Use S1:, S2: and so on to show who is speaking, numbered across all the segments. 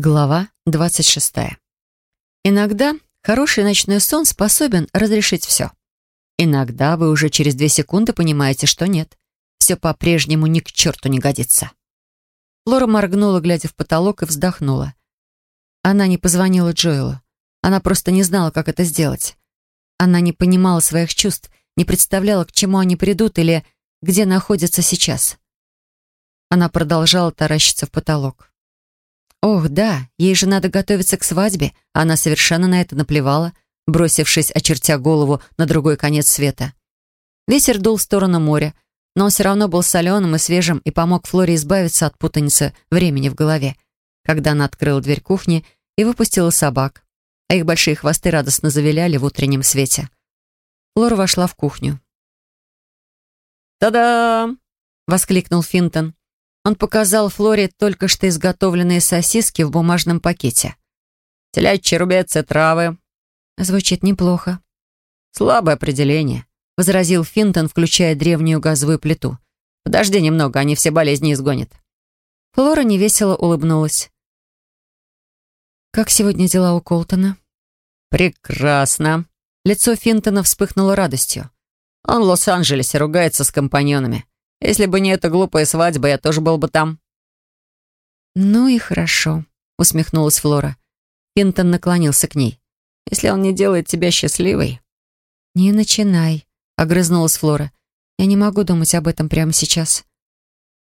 S1: Глава 26. Иногда хороший ночной сон способен разрешить все. Иногда вы уже через две секунды понимаете, что нет. Все по-прежнему ни к черту не годится. Лора моргнула, глядя в потолок, и вздохнула. Она не позвонила Джоэлу. Она просто не знала, как это сделать. Она не понимала своих чувств, не представляла, к чему они придут или где находятся сейчас. Она продолжала таращиться в потолок. Ох, да, ей же надо готовиться к свадьбе, а она совершенно на это наплевала, бросившись, очертя голову на другой конец света. Ветер дул в сторону моря, но он все равно был соленым и свежим и помог Флоре избавиться от путаницы времени в голове, когда она открыла дверь кухни и выпустила собак, а их большие хвосты радостно завиляли в утреннем свете. Флора вошла в кухню.
S2: «Та-дам!»
S1: — воскликнул Финтон. Он показал Флоре только что изготовленные сосиски в бумажном пакете.
S2: «Телячий рубец и травы».
S1: Звучит неплохо.
S2: «Слабое определение», —
S1: возразил Финтон, включая древнюю газовую плиту.
S2: «Подожди немного, они все болезни изгонят».
S1: Флора невесело улыбнулась. «Как сегодня дела у Колтона?»
S2: «Прекрасно».
S1: Лицо Финтона вспыхнуло радостью.
S2: «Он в Лос-Анджелесе ругается с компаньонами. Если бы не эта глупая свадьба, я тоже был бы там».
S1: «Ну и хорошо», — усмехнулась Флора. Пинтон наклонился к ней.
S2: «Если он не делает тебя счастливой...»
S1: «Не начинай», — огрызнулась Флора. «Я не могу думать об этом прямо сейчас».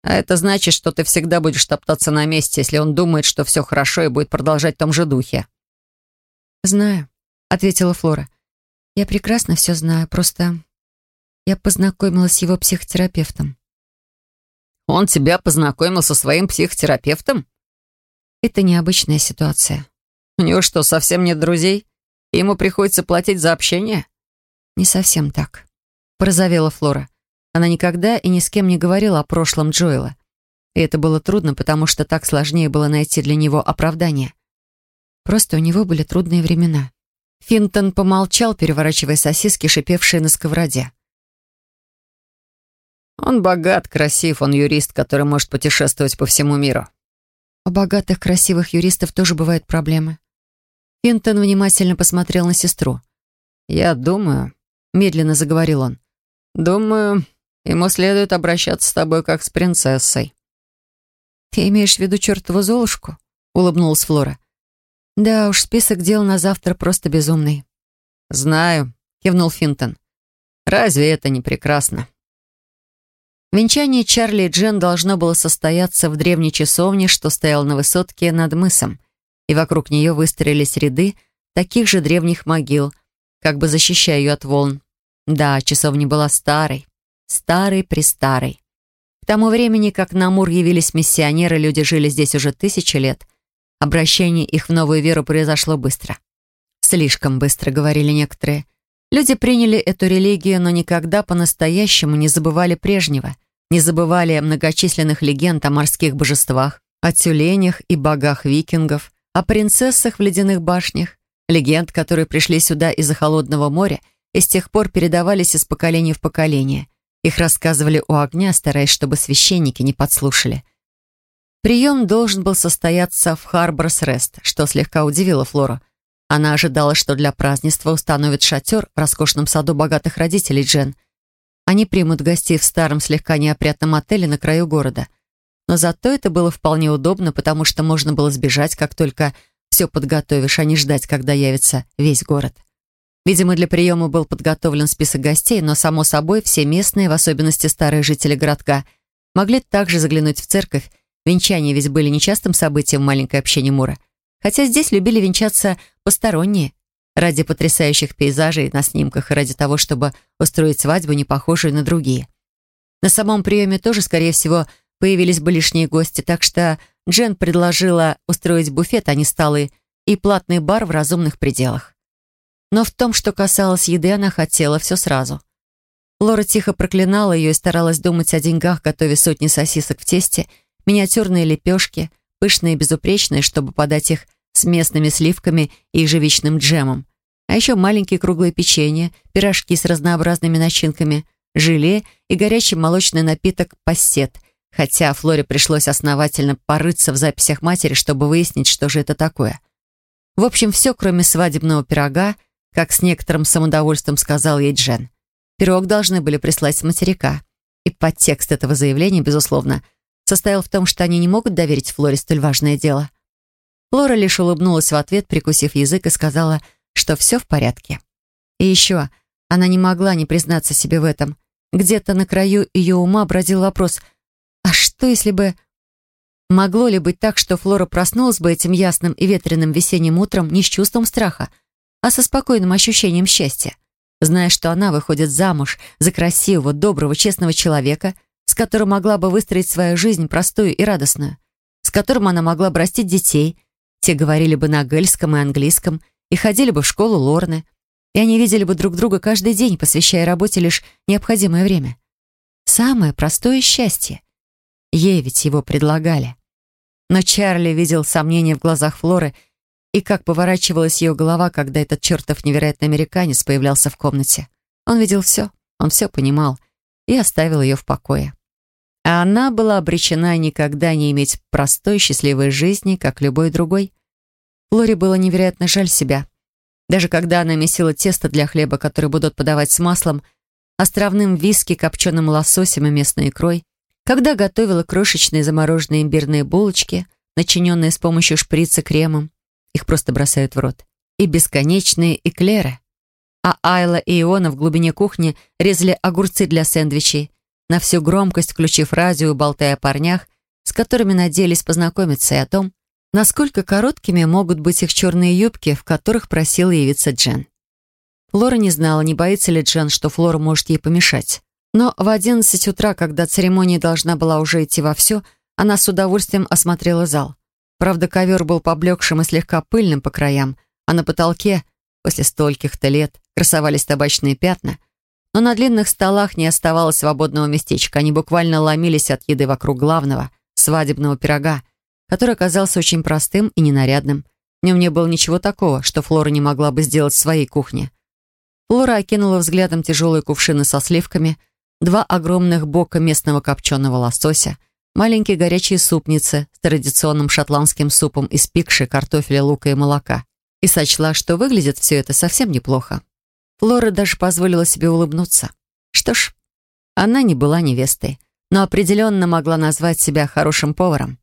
S2: «А это значит, что ты всегда будешь топтаться на месте, если он думает, что все хорошо и будет продолжать в том же духе».
S1: «Знаю», — ответила Флора. «Я прекрасно все знаю, просто я познакомилась с его психотерапевтом».
S2: Он тебя познакомил со своим психотерапевтом?
S1: Это необычная ситуация.
S2: У него что, совсем нет друзей? И ему приходится платить за общение?
S1: Не совсем так. Порозовела Флора. Она никогда и ни с кем не говорила о прошлом Джоэла. И это было трудно, потому что так сложнее было найти для него оправдание. Просто у него были трудные времена. Финтон помолчал, переворачивая сосиски, шипевшие на сковороде.
S2: Он богат, красив, он юрист, который может путешествовать по всему миру.
S1: У богатых, красивых юристов тоже бывают проблемы. Финтон внимательно посмотрел на сестру.
S2: «Я думаю», — медленно заговорил он, «думаю, ему следует обращаться с тобой как с принцессой».
S1: «Ты имеешь в виду чертову Золушку?» — улыбнулась Флора. «Да уж, список дел на завтра просто безумный».
S2: «Знаю», — кивнул Финтон. «Разве это не прекрасно?»
S1: Венчание Чарли и Джен должно было состояться в древней часовне, что стоял на высотке над мысом, и вокруг нее выстроились ряды таких же древних могил, как бы защищая ее от волн. Да, часовня была старой, старой-престарой. К тому времени, как на Амур явились миссионеры, люди жили здесь уже тысячи лет. Обращение их в новую веру произошло быстро. Слишком быстро, говорили некоторые – Люди приняли эту религию, но никогда по-настоящему не забывали прежнего, не забывали многочисленных легенд о морских божествах, о тюленях и богах викингов, о принцессах в ледяных башнях, легенд, которые пришли сюда из-за холодного моря и с тех пор передавались из поколения в поколение. Их рассказывали у огня, стараясь, чтобы священники не подслушали. Прием должен был состояться в Харборс-Рест, что слегка удивило Флору. Она ожидала, что для празднества установят шатер в роскошном саду богатых родителей Джен. Они примут гостей в старом, слегка неопрятном отеле на краю города. Но зато это было вполне удобно, потому что можно было сбежать, как только все подготовишь, а не ждать, когда явится весь город. Видимо, для приема был подготовлен список гостей, но, само собой, все местные, в особенности старые жители городка, могли также заглянуть в церковь. Венчания ведь были нечастым событием в маленькой общине Мура. Хотя здесь любили венчаться посторонние, ради потрясающих пейзажей на снимках и ради того, чтобы устроить свадьбу, не похожую на другие. На самом приеме тоже, скорее всего, появились бы лишние гости, так что Джен предложила устроить буфет, а не столы, и платный бар в разумных пределах. Но в том, что касалось еды, она хотела все сразу. Лора тихо проклинала ее и старалась думать о деньгах, готовя сотни сосисок в тесте, миниатюрные лепешки, пышные и безупречные, чтобы подать их с местными сливками и ежевичным джемом. А еще маленькие круглые печенья, пирожки с разнообразными начинками, желе и горячий молочный напиток пассет, хотя Флоре пришлось основательно порыться в записях матери, чтобы выяснить, что же это такое. В общем, все, кроме свадебного пирога, как с некоторым самодовольством сказал ей Джен. Пирог должны были прислать с материка. И подтекст этого заявления, безусловно, состоял в том, что они не могут доверить Флоре столь важное дело. Флора лишь улыбнулась в ответ, прикусив язык, и сказала, что все в порядке. И еще, она не могла не признаться себе в этом. Где-то на краю ее ума бродил вопрос, а что если бы... Могло ли быть так, что Флора проснулась бы этим ясным и ветреным весенним утром не с чувством страха, а со спокойным ощущением счастья, зная, что она выходит замуж за красивого, доброго, честного человека, которым могла бы выстроить свою жизнь простую и радостную, с которым она могла бы растить детей, те говорили бы на гельском и английском и ходили бы в школу Лорны, и они видели бы друг друга каждый день, посвящая работе лишь необходимое время. Самое простое счастье. Ей ведь его предлагали. Но Чарли видел сомнения в глазах Флоры и как поворачивалась ее голова, когда этот чертов невероятный американец появлялся в комнате. Он видел все, он все понимал и оставил ее в покое. А она была обречена никогда не иметь простой счастливой жизни, как любой другой. Флоре было невероятно жаль себя. Даже когда она месила тесто для хлеба, который будут подавать с маслом, островным виски, копченым лососем и местной икрой, когда готовила крошечные замороженные имбирные булочки, начиненные с помощью шприца кремом, их просто бросают в рот, и бесконечные эклеры. А Айла и Иона в глубине кухни резали огурцы для сэндвичей, на всю громкость включив радио и болтая о парнях, с которыми надеялись познакомиться, и о том, насколько короткими могут быть их черные юбки, в которых просила явиться Джен. Флора не знала, не боится ли Джен, что Флора может ей помешать. Но в одиннадцать утра, когда церемония должна была уже идти вовсю, она с удовольствием осмотрела зал. Правда, ковер был поблекшим и слегка пыльным по краям, а на потолке, после стольких-то лет, красовались табачные пятна. Но на длинных столах не оставалось свободного местечка. Они буквально ломились от еды вокруг главного, свадебного пирога, который оказался очень простым и ненарядным. В нем не было ничего такого, что Флора не могла бы сделать в своей кухне. Флора окинула взглядом тяжелые кувшины со сливками, два огромных бока местного копченого лосося, маленькие горячие супницы с традиционным шотландским супом из пикши, картофеля, лука и молока. И сочла, что выглядит все это совсем неплохо. Флора даже позволила себе улыбнуться. Что ж, она не была невестой, но определенно могла назвать себя хорошим поваром.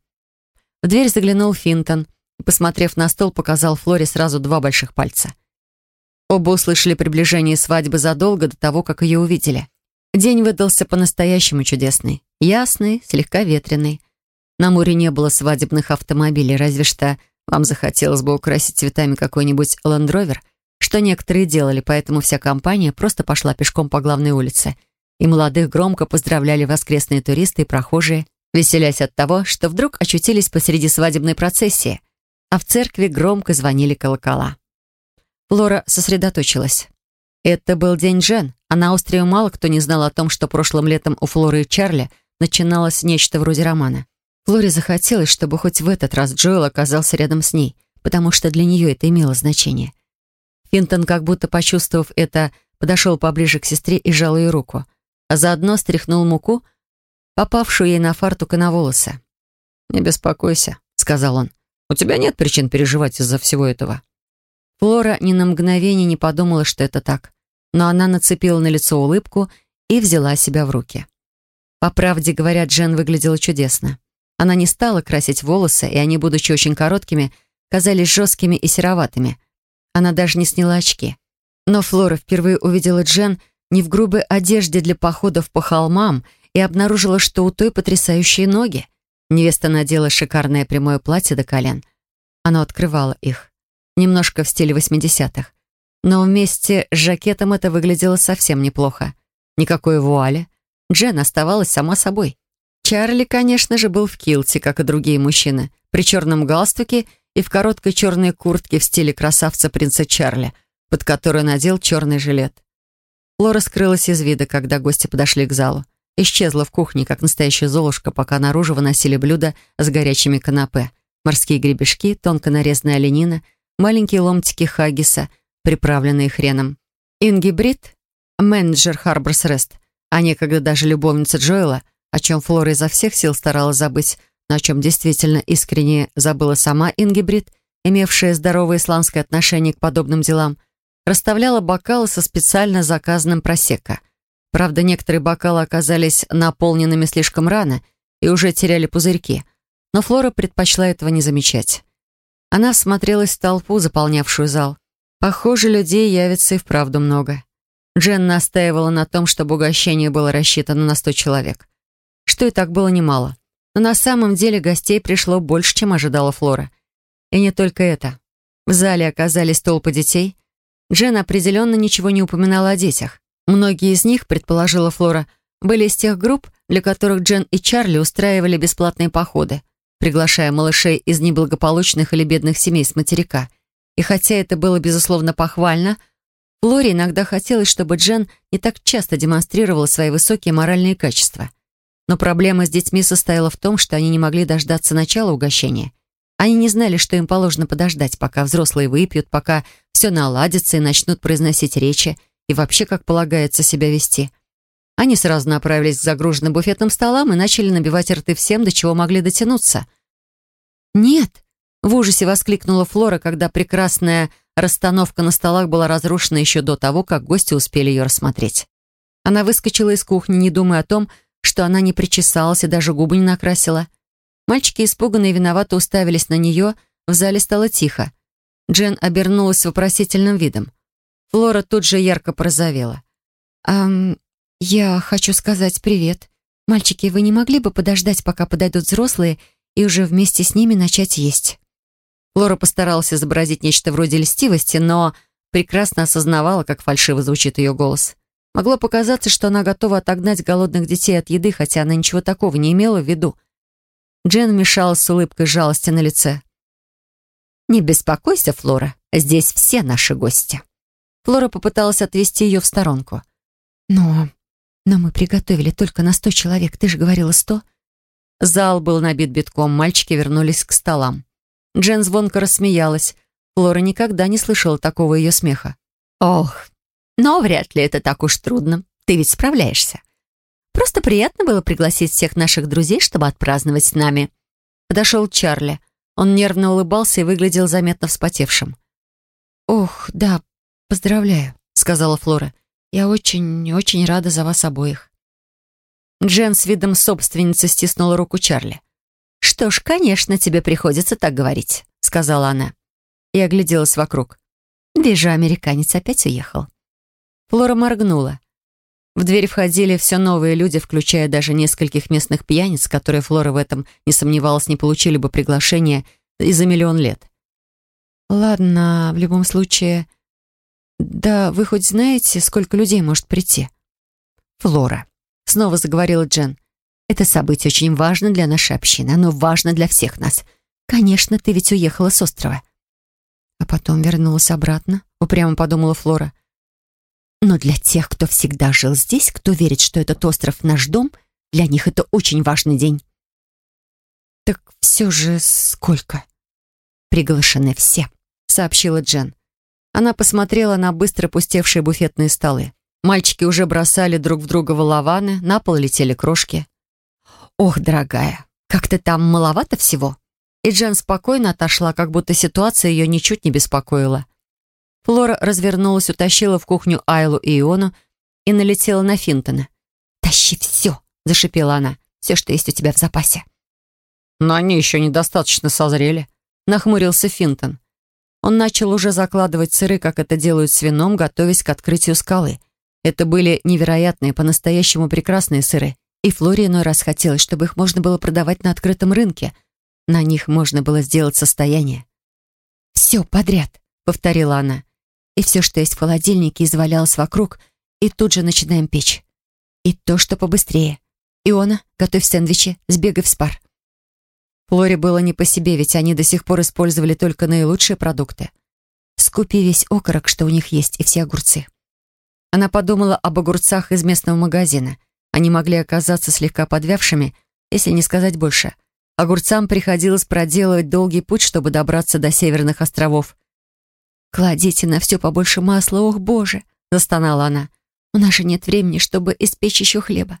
S1: В дверь заглянул Финтон и, посмотрев на стол, показал Флоре сразу два больших пальца. Оба услышали приближение свадьбы задолго до того, как ее увидели. День выдался по-настоящему чудесный. Ясный, слегка ветреный. На море не было свадебных автомобилей, разве что вам захотелось бы украсить цветами какой-нибудь ландровер, что некоторые делали, поэтому вся компания просто пошла пешком по главной улице. И молодых громко поздравляли воскресные туристы и прохожие, веселясь от того, что вдруг очутились посреди свадебной процессии, а в церкви громко звонили колокола. Флора сосредоточилась. Это был день Жен, а на острове мало кто не знал о том, что прошлым летом у Флоры и Чарли начиналось нечто вроде романа. Флоре захотелось, чтобы хоть в этот раз Джоэл оказался рядом с ней, потому что для нее это имело значение. Финтон, как будто почувствовав это, подошел поближе к сестре и сжал ее руку, а заодно стряхнул муку, попавшую ей на фартук и на волосы. «Не беспокойся», — сказал он. «У тебя нет причин переживать из-за всего этого». Флора ни на мгновение не подумала, что это так но она нацепила на лицо улыбку и взяла себя в руки. По правде говоря, Джен выглядела чудесно. Она не стала красить волосы, и они, будучи очень короткими, казались жесткими и сероватыми. Она даже не сняла очки. Но Флора впервые увидела Джен не в грубой одежде для походов по холмам и обнаружила, что у той потрясающие ноги. Невеста надела шикарное прямое платье до колен. Оно открывало их. Немножко в стиле восьмидесятых. Но вместе с жакетом это выглядело совсем неплохо. Никакой вуали. Джен оставалась сама собой. Чарли, конечно же, был в килте, как и другие мужчины, при черном галстуке и в короткой черной куртке в стиле красавца принца Чарли, под которую надел черный жилет. Флора скрылась из вида, когда гости подошли к залу. Исчезла в кухне, как настоящая золушка, пока наружу выносили блюда с горячими канапе. Морские гребешки, тонко нарезанная оленина, маленькие ломтики хаггиса — приправленные хреном. Инги Брит, менеджер Харборс Рест, а некогда даже любовница Джоэла, о чем Флора изо всех сил старалась забыть, о чем действительно искренне забыла сама Ингибрид, имевшая здоровое исландское отношение к подобным делам, расставляла бокалы со специально заказанным просека. Правда, некоторые бокалы оказались наполненными слишком рано и уже теряли пузырьки, но Флора предпочла этого не замечать. Она всмотрелась в толпу, заполнявшую зал. Похоже, людей явится и вправду много. Джен настаивала на том, чтобы угощение было рассчитано на сто человек. Что и так было немало. Но на самом деле гостей пришло больше, чем ожидала Флора. И не только это. В зале оказались толпы детей. Джен определенно ничего не упоминала о детях. Многие из них, предположила Флора, были из тех групп, для которых Джен и Чарли устраивали бесплатные походы, приглашая малышей из неблагополучных или бедных семей с материка. И хотя это было, безусловно, похвально, Флоре иногда хотелось, чтобы Джен не так часто демонстрировала свои высокие моральные качества. Но проблема с детьми состояла в том, что они не могли дождаться начала угощения. Они не знали, что им положено подождать, пока взрослые выпьют, пока все наладится и начнут произносить речи, и вообще, как полагается, себя вести. Они сразу направились к загруженным буфетным столам и начали набивать рты всем, до чего могли дотянуться. «Нет!» — в ужасе воскликнула Флора, когда прекрасная расстановка на столах была разрушена еще до того, как гости успели ее рассмотреть. Она выскочила из кухни, не думая о том, что она не причесалась и даже губы не накрасила. Мальчики испуганно и виновато уставились на нее, в зале стало тихо. Джен обернулась с вопросительным видом. Флора тут же ярко порозовела. «Эм, я хочу сказать привет. Мальчики, вы не могли бы подождать, пока подойдут взрослые, и уже вместе с ними начать есть?» Флора постаралась изобразить нечто вроде льстивости, но прекрасно осознавала, как фальшиво звучит ее голос. Могло показаться, что она готова отогнать голодных детей от еды, хотя она ничего такого не имела в виду. Джен вмешалась с улыбкой жалости на лице. «Не беспокойся, Флора, здесь все наши гости». Флора попыталась отвести ее в сторонку. «Но... но мы приготовили только на сто человек, ты же говорила сто?» Зал был набит битком, мальчики вернулись к столам. Джен звонко рассмеялась. Флора никогда не слышала такого ее смеха. «Ох, но вряд ли это так уж трудно. Ты ведь справляешься. Просто приятно было пригласить всех наших друзей, чтобы отпраздновать с нами. Подошел Чарли. Он нервно улыбался и выглядел заметно вспотевшим. «Ох, да, поздравляю», — сказала Флора. «Я очень-очень рада за вас обоих». Джен с видом собственницы стиснула руку Чарли. «Что ж, конечно, тебе приходится так говорить», — сказала она. И огляделась вокруг. «Вижу, американец опять уехал». Флора моргнула. В дверь входили все новые люди, включая даже нескольких местных пьяниц, которые Флора в этом не сомневалась, не получили бы приглашение и за миллион лет. «Ладно, в любом случае...» «Да вы хоть знаете, сколько людей может прийти?» «Флора», — снова заговорила Джен. «Это событие очень важно для нашей общины. Оно важно для всех нас. Конечно, ты ведь уехала с острова». А потом вернулась обратно, упрямо подумала Флора. Но для тех, кто всегда жил здесь, кто верит, что этот остров наш дом, для них это очень важный день. Так все же сколько? Приглашены все, сообщила Джен. Она посмотрела на быстро пустевшие буфетные столы. Мальчики уже бросали друг в друга волованы, на пол летели крошки. «Ох, дорогая, как-то там маловато всего?» И Джен спокойно отошла, как будто ситуация ее ничуть не беспокоила. Флора развернулась, утащила в кухню Айлу и Иону и налетела на Финтона. «Тащи все!» — зашипела она. «Все, что есть у тебя в запасе».
S2: «Но они еще недостаточно созрели», — нахмурился Финтон. Он начал уже закладывать сыры, как это делают с вином, готовясь к открытию скалы. Это были невероятные, по-настоящему прекрасные сыры. И Флоре иной раз хотелось, чтобы их можно было продавать на открытом рынке. На них можно было сделать состояние. «Все подряд», — повторила она и все, что есть в холодильнике, извалялось вокруг, и тут же начинаем печь. И то, что побыстрее. Иона, готовь сэндвичи, сбегай в спар. Флоре было не по себе, ведь они до сих пор использовали только наилучшие продукты. Скупи весь окорок, что у них есть, и все огурцы. Она подумала об огурцах из местного магазина. Они могли оказаться слегка подвявшими, если не сказать больше. Огурцам приходилось проделывать долгий путь, чтобы добраться до северных островов. «Кладите на все побольше масла, ох, боже!» — застонала она. «У нас же нет времени, чтобы испечь еще хлеба.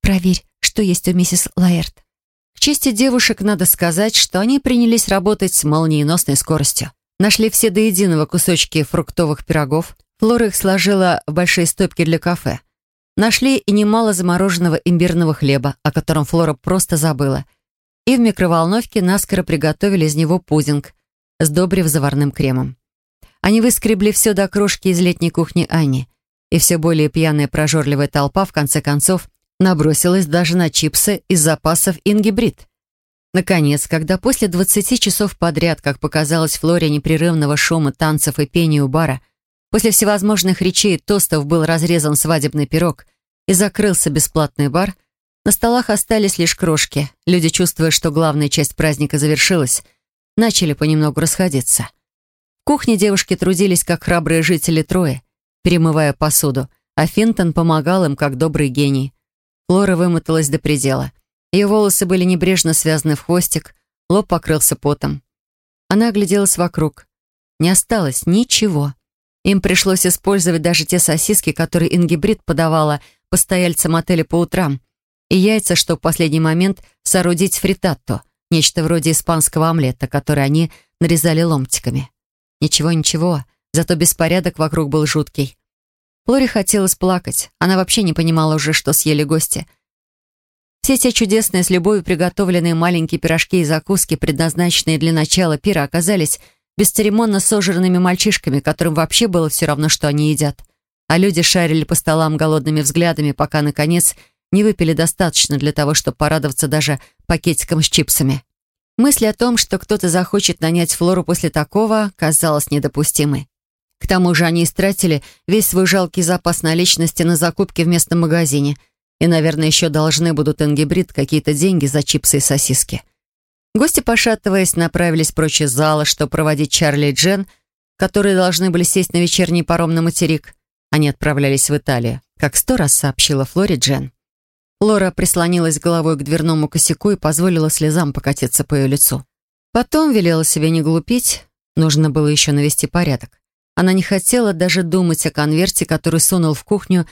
S1: проверь, что есть у миссис Лаэрт».
S2: К чести девушек надо сказать, что они принялись работать с молниеносной скоростью. Нашли все до единого кусочки фруктовых пирогов. Флора их сложила в большие стопки для кафе. Нашли и немало замороженного имбирного хлеба, о котором Флора просто забыла. И в микроволновке наскоро приготовили из него пудинг, сдобрив заварным кремом. Они выскребли все до крошки из летней кухни Ани, и все более пьяная прожорливая толпа, в конце концов, набросилась даже на чипсы из запасов Инги Брит. Наконец, когда после 20 часов подряд, как показалось Флоре непрерывного шума, танцев и пения у бара, после всевозможных речей и тостов был разрезан свадебный пирог и закрылся бесплатный бар, на столах остались лишь крошки. Люди, чувствуя, что главная часть праздника завершилась, начали понемногу расходиться. В кухне девушки трудились, как храбрые жители Трои, перемывая посуду, а Финтон помогал им, как добрый гений. Флора вымоталась до предела. Ее волосы были небрежно связаны в хвостик, лоб покрылся потом. Она огляделась вокруг. Не осталось ничего. Им пришлось использовать даже те сосиски, которые Ингибрид подавала постояльцам отеля по утрам, и яйца, чтобы в последний момент соорудить фритатто, нечто вроде испанского омлета, который они нарезали ломтиками. Ничего-ничего, зато беспорядок вокруг был жуткий. Флоре хотелось плакать. Она вообще не понимала уже, что съели гости. Все те чудесные, с любовью приготовленные маленькие пирожки и закуски, предназначенные для начала пира, оказались бесцеремонно сожранными мальчишками, которым вообще было все равно, что они едят. А люди шарили по столам голодными взглядами, пока, наконец, не выпили достаточно для того, чтобы порадоваться даже пакетиком с чипсами. Мысль о том, что кто-то захочет нанять Флору после такого, казалась недопустимой. К тому же они истратили весь свой жалкий запас наличности на закупки в местном магазине и, наверное, еще должны будут Ингибрид какие-то деньги за чипсы и сосиски. Гости, пошатываясь, направились прочь из зала, чтобы проводить Чарли и Джен, которые должны были сесть на вечерний паром на материк. Они отправлялись в Италию, как сто раз сообщила Флоре Джен. Лора прислонилась головой к дверному косяку и позволила слезам покатиться по ее лицу. Потом велела себе не глупить, нужно было еще навести порядок. Она не хотела даже думать о конверте, который сунул в кухню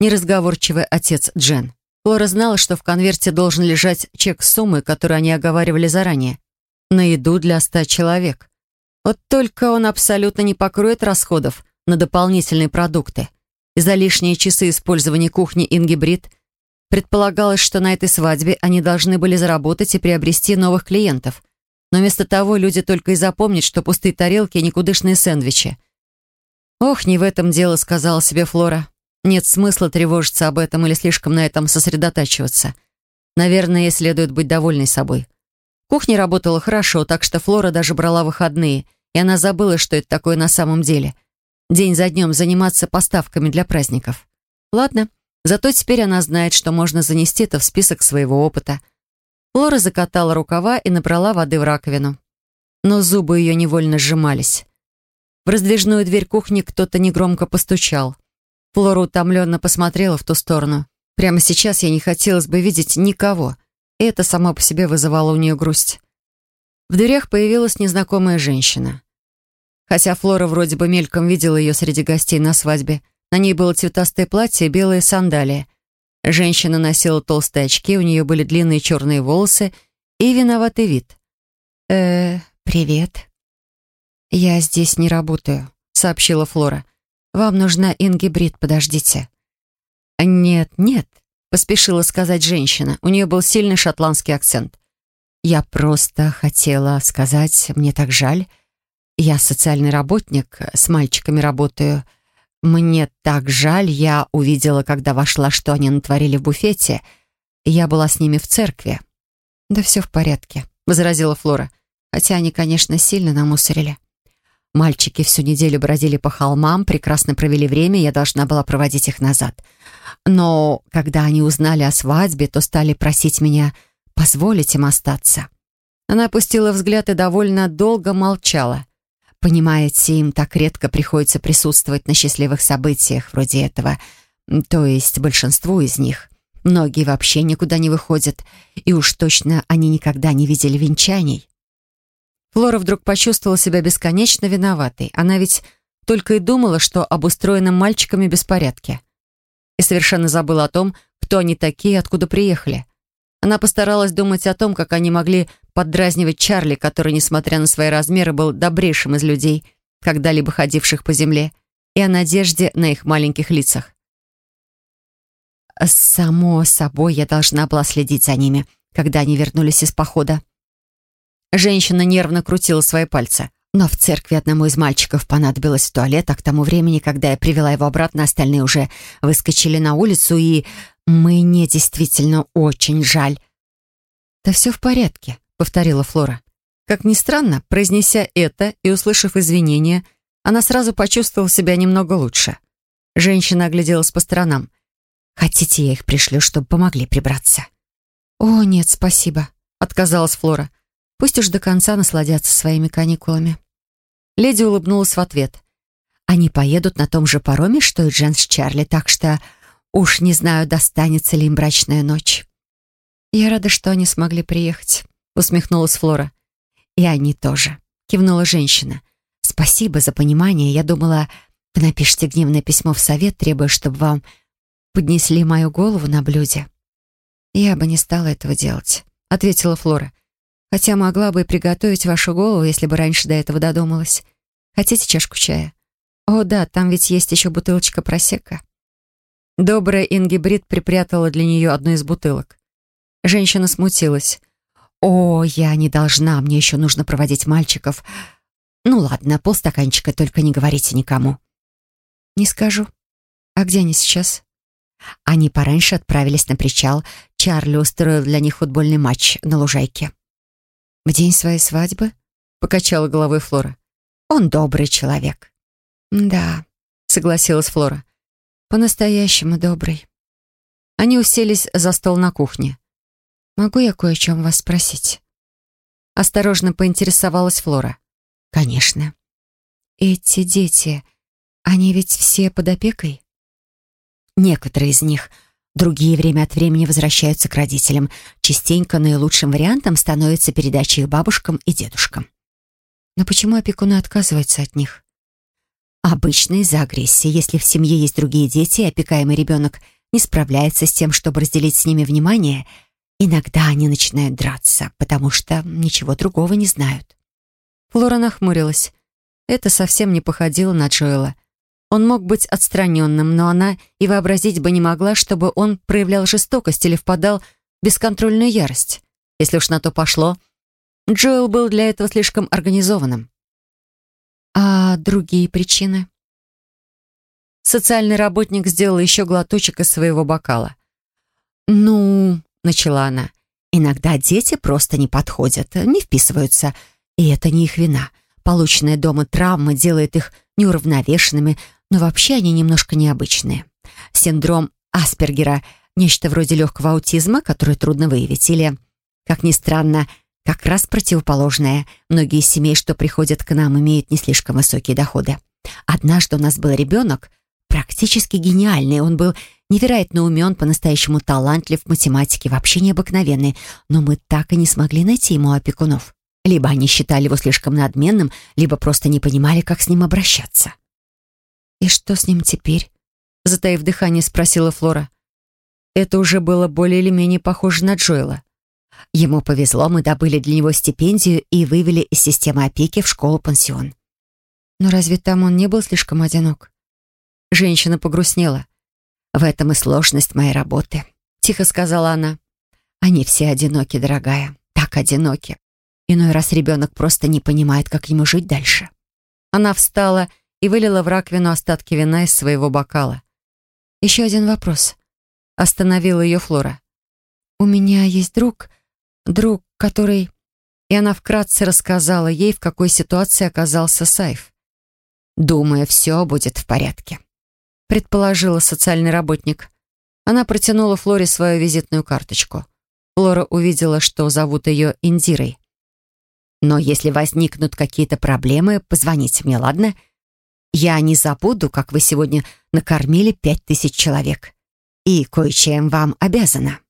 S2: неразговорчивый отец Джен. Лора знала, что в конверте должен лежать чек суммы, которую они оговаривали заранее, на еду для ста человек. Вот только он абсолютно не покроет расходов на дополнительные продукты. И за лишние часы использования кухни Ингибрид – Предполагалось, что на этой свадьбе они должны были заработать и приобрести новых клиентов. Но вместо того люди только и запомнят, что пустые тарелки и никудышные сэндвичи. «Ох, не в этом дело», — сказала себе Флора. «Нет смысла тревожиться об этом или слишком на этом сосредотачиваться. Наверное, ей следует быть довольной собой». Кухня работала хорошо, так что Флора даже брала выходные, и она забыла, что это такое на самом деле. День за днем заниматься поставками для праздников. Ладно, Зато теперь она знает, что можно занести это в список своего опыта. Лора закатала рукава и набрала воды в раковину. Но зубы ее невольно сжимались. В раздвижную дверь кухни кто-то негромко постучал. Флора утомленно посмотрела в ту сторону. Прямо сейчас ей не хотелось бы видеть никого, и это само по себе вызывало у нее грусть. В дверях появилась незнакомая женщина. Хотя Флора вроде бы мельком видела ее среди гостей на свадьбе, на ней было цветастое платье и белые сандалии. Женщина носила толстые очки, у нее были длинные черные волосы и виноватый вид.
S1: «Э, привет. Я здесь не работаю», — сообщила Флора. «Вам нужна Инги Брит, подождите».
S2: «Нет, нет», — поспешила сказать женщина. У нее был сильный шотландский акцент.
S1: «Я просто хотела сказать, мне так жаль. Я социальный работник, с мальчиками работаю. Мне так жаль, я увидела, когда вошла, что они натворили в буфете. Я была с ними в церкви.
S2: «Да все в порядке», — возразила Флора. «Хотя они, конечно, сильно намусорили».
S1: Мальчики всю неделю бродили по холмам, прекрасно провели время, я должна была проводить их назад. Но когда они узнали о свадьбе, то стали просить меня позволить им остаться.
S2: Она опустила взгляд и довольно долго молчала.
S1: Понимаете, им так редко приходится присутствовать на счастливых событиях вроде этого. То есть большинству из них. Многие вообще никуда не выходят. И уж точно они никогда не видели венчаний.
S2: Флора вдруг почувствовала себя бесконечно виноватой. Она ведь только и думала, что об устроенном мальчиками беспорядке. И совершенно забыла о том, кто они такие, откуда приехали. Она постаралась думать о том, как они могли поддразнивать Чарли, который, несмотря на свои размеры, был добрейшим из людей, когда-либо ходивших по земле, и о надежде на их маленьких лицах. «Само собой, я должна была следить за ними, когда они вернулись из похода». Женщина нервно крутила свои пальцы. Но в церкви одному из мальчиков понадобилось туалет, а к тому времени, когда я привела его обратно, остальные уже выскочили на улицу, и мне действительно очень жаль. «Да все в порядке», — повторила Флора. Как ни странно, произнеся это и услышав извинения, она сразу почувствовала себя немного лучше. Женщина огляделась по сторонам. «Хотите, я их пришлю, чтобы помогли прибраться?» «О, нет, спасибо», — отказалась Флора. «Пусть уж до конца насладятся своими каникулами». Леди улыбнулась в ответ. «Они поедут на том же пароме, что и Джен с Чарли, так что уж не знаю, достанется ли им брачная ночь». «Я рада, что они смогли приехать», — усмехнулась Флора. «И они тоже», — кивнула женщина. «Спасибо за понимание. Я думала, вы напишите гневное письмо в совет, требуя, чтобы вам поднесли мою голову на блюде». «Я бы не стала этого делать», — ответила Флора. «Хотя могла бы и приготовить вашу голову, если бы раньше до этого додумалась. Хотите чашку чая? О, да, там ведь есть еще бутылочка просека». Добрая Ингибрид припрятала для нее одну из бутылок. Женщина смутилась. «О, я не должна, мне еще нужно проводить мальчиков. Ну ладно, полстаканчика, только не говорите никому». «Не скажу. А где они сейчас?» Они пораньше отправились на причал. Чарли устроил для них футбольный матч на лужайке. «В день своей свадьбы?» — покачала головой Флора. «Он добрый человек». «Да», — согласилась Флора. «По-настоящему добрый». Они уселись за стол на кухне. «Могу я кое о чем вас спросить?» Осторожно поинтересовалась Флора. «Конечно». «Эти дети, они ведь все под опекой?» Некоторые из них, другие время от времени возвращаются к родителям. Частенько наилучшим вариантом становится передача их бабушкам и дедушкам. Но почему опекуны отказываются от них? Обычно из-за агрессии. Если в семье есть другие дети, опекаемый ребенок не справляется с тем, чтобы разделить с ними внимание, иногда они начинают драться, потому что ничего другого не знают. Флора нахмурилась. Это совсем не походило на Джоэла. Он мог быть отстраненным, но она и вообразить бы не могла, чтобы он проявлял жестокость или впадал в бесконтрольную ярость. Если уж на то пошло, Джоэл был для этого слишком организованным. А другие причины? Социальный работник сделал еще глоточек из своего бокала. «Ну...» — начала она. «Иногда дети просто не подходят, не вписываются, и это не их вина. Полученная дома травма делает их неуравновешенными, но вообще они немножко необычные. Синдром Аспергера — нечто вроде легкого аутизма, который трудно выявить, или, как ни странно, как раз противоположное. Многие из семей, что приходят к нам, имеют не слишком высокие доходы. Однажды у нас был ребенок, практически гениальный. Он был невероятно умен, по-настоящему талантлив в математике, вообще необыкновенный, но мы так и не смогли найти ему опекунов. Либо они считали его слишком надменным, либо просто не понимали, как с ним обращаться. «И что с ним теперь?» Затаив дыхание, спросила Флора. Это уже было более или менее похоже на Джоэла. Ему повезло, мы добыли для него стипендию и вывели из системы опеки в школу-пансион. Но разве там он не был слишком одинок? Женщина погрустнела. «В этом и сложность моей работы», — тихо сказала она. «Они все одиноки, дорогая, так одиноки. Иной раз ребенок просто не понимает, как ему жить дальше». Она встала и вылила в раковину остатки вина из своего бокала. «Еще один вопрос», — остановила ее Флора. «У меня есть друг, друг, который...» И она вкратце рассказала ей, в какой ситуации оказался Сайф. «Думаю, все будет в порядке», — предположила социальный работник. Она протянула Флоре свою визитную карточку. Флора увидела, что зовут ее Индирой. «Но если возникнут какие-то проблемы, позвоните мне, ладно? Я не забуду, как вы сегодня накормили пять тысяч человек. И кое-чем вам обязана.